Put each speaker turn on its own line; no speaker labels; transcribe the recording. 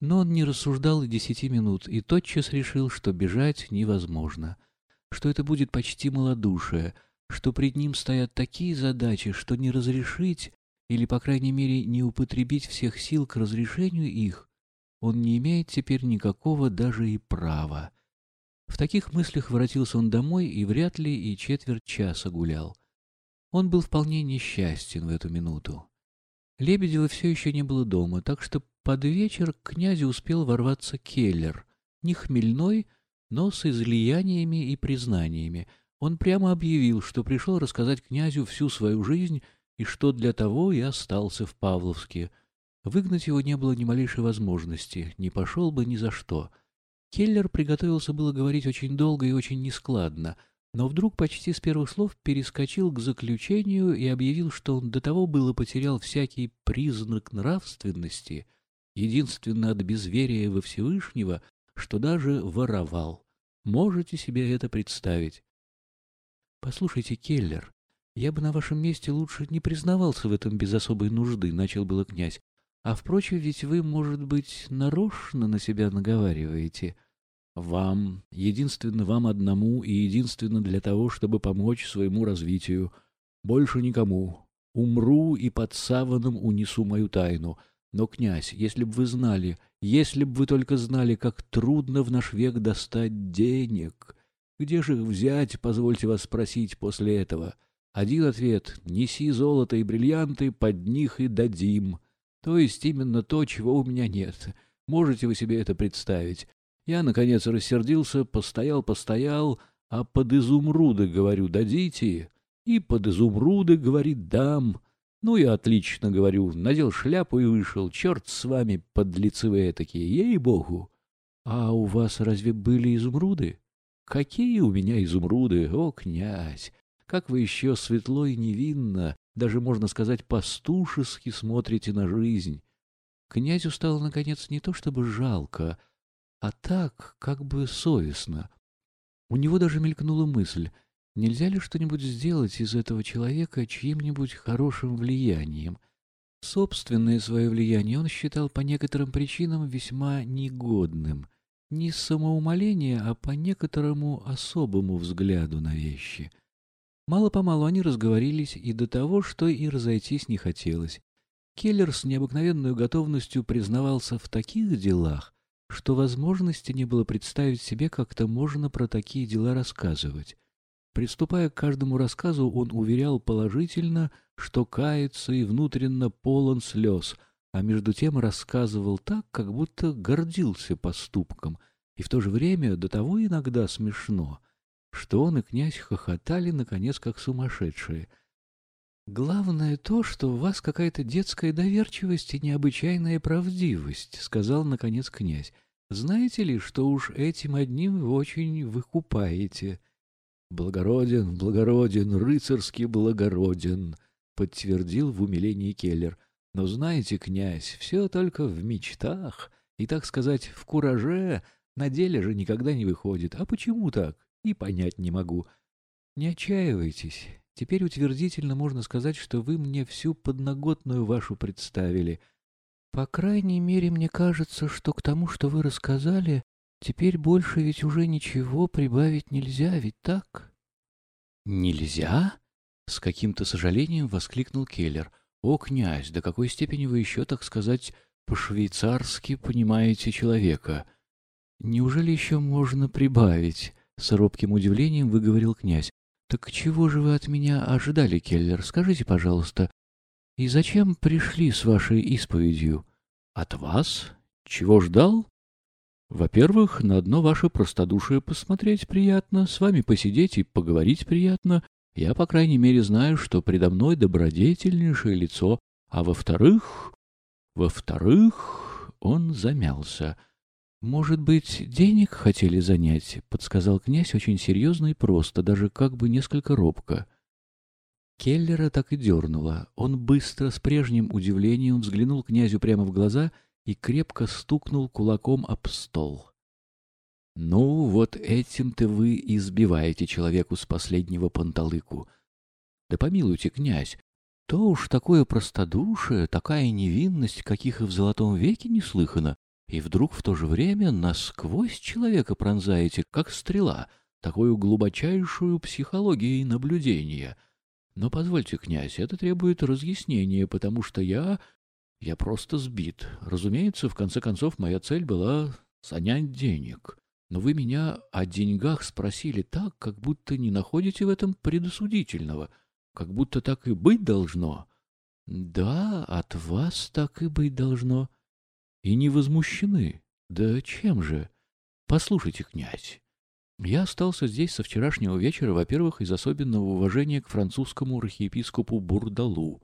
Но он не рассуждал и десяти минут, и тотчас решил, что бежать невозможно, что это будет почти малодушие, что пред ним стоят такие задачи, что не разрешить или, по крайней мере, не употребить всех сил к разрешению их, он не имеет теперь никакого даже и права. В таких мыслях воротился он домой и вряд ли и четверть часа гулял. Он был вполне несчастен в эту минуту. Лебедева все еще не было дома, так что под вечер к князю успел ворваться Келлер, не хмельной, но с излияниями и признаниями. Он прямо объявил, что пришел рассказать князю всю свою жизнь и что для того и остался в Павловске. Выгнать его не было ни малейшей возможности, не пошел бы ни за что. Келлер приготовился было говорить очень долго и очень нескладно, но вдруг почти с первых слов перескочил к заключению и объявил, что он до того было потерял всякий признак нравственности, единственно от безверия во Всевышнего, что даже воровал. Можете себе это представить? — Послушайте, Келлер, я бы на вашем месте лучше не признавался в этом без особой нужды, — начал было князь. А, впрочем, ведь вы, может быть, нарочно на себя наговариваете. Вам, единственно вам одному и единственно для того, чтобы помочь своему развитию. Больше никому. Умру и под саваном унесу мою тайну. Но, князь, если б вы знали, если б вы только знали, как трудно в наш век достать денег, где же взять, позвольте вас спросить после этого? Один ответ — неси золото и бриллианты, под них и дадим. То есть именно то, чего у меня нет. Можете вы себе это представить? Я, наконец, рассердился, постоял-постоял, а под изумруды, говорю, дадите? И под изумруды, говорит, дам. Ну и отлично, говорю, надел шляпу и вышел. Черт с вами, подлецы вы такие, ей-богу. А у вас разве были изумруды? Какие у меня изумруды, о, князь! Как вы еще светло и невинно, даже, можно сказать, пастушески смотрите на жизнь. Князю стало, наконец, не то чтобы жалко, а так, как бы совестно. У него даже мелькнула мысль, нельзя ли что-нибудь сделать из этого человека чьим-нибудь хорошим влиянием. Собственное свое влияние он считал по некоторым причинам весьма негодным. Не самоумоление, а по некоторому особому взгляду на вещи. Мало-помалу они разговорились и до того, что и разойтись не хотелось. Келлер с необыкновенной готовностью признавался в таких делах, что возможности не было представить себе, как-то можно про такие дела рассказывать. Приступая к каждому рассказу, он уверял положительно, что кается и внутренно полон слез, а между тем рассказывал так, как будто гордился поступком, и в то же время до того иногда смешно — что он и князь хохотали, наконец, как сумасшедшие. «Главное то, что у вас какая-то детская доверчивость и необычайная правдивость», — сказал, наконец, князь. «Знаете ли, что уж этим одним вы очень выкупаете?» «Благороден, благороден, рыцарски благороден», — подтвердил в умилении Келлер. «Но знаете, князь, все только в мечтах и, так сказать, в кураже, на деле же никогда не выходит. А почему так? и понять не могу. Не отчаивайтесь. Теперь утвердительно можно сказать, что вы мне всю подноготную вашу представили. По крайней мере, мне кажется, что к тому, что вы рассказали, теперь больше ведь уже ничего прибавить нельзя, ведь так? Нельзя? С каким-то сожалением воскликнул Келлер. О, князь, до какой степени вы еще, так сказать, по-швейцарски понимаете человека? Неужели еще можно прибавить? С робким удивлением выговорил князь. «Так чего же вы от меня ожидали, Келлер? Скажите, пожалуйста. И зачем пришли с вашей исповедью?» «От вас? Чего ждал?» «Во-первых, на одно ваше простодушие посмотреть приятно, с вами посидеть и поговорить приятно. Я, по крайней мере, знаю, что предо мной добродетельнейшее лицо. А во-вторых... Во-вторых...» Он замялся. «Может быть, денег хотели занять?» — подсказал князь очень серьезно и просто, даже как бы несколько робко. Келлера так и дернуло. Он быстро, с прежним удивлением, взглянул князю прямо в глаза и крепко стукнул кулаком об стол. «Ну, вот этим-то вы избиваете человеку с последнего панталыку. Да помилуйте, князь, то уж такое простодушие, такая невинность, каких и в золотом веке не слыхано. и вдруг в то же время насквозь человека пронзаете, как стрела, такую глубочайшую психологией наблюдения. Но позвольте, князь, это требует разъяснения, потому что я... я просто сбит. Разумеется, в конце концов, моя цель была занять денег. Но вы меня о деньгах спросили так, как будто не находите в этом предосудительного, как будто так и быть должно. Да, от вас так и быть должно. И не возмущены. Да чем же? Послушайте, князь, я остался здесь со вчерашнего вечера, во-первых, из особенного уважения к французскому архиепископу Бурдалу,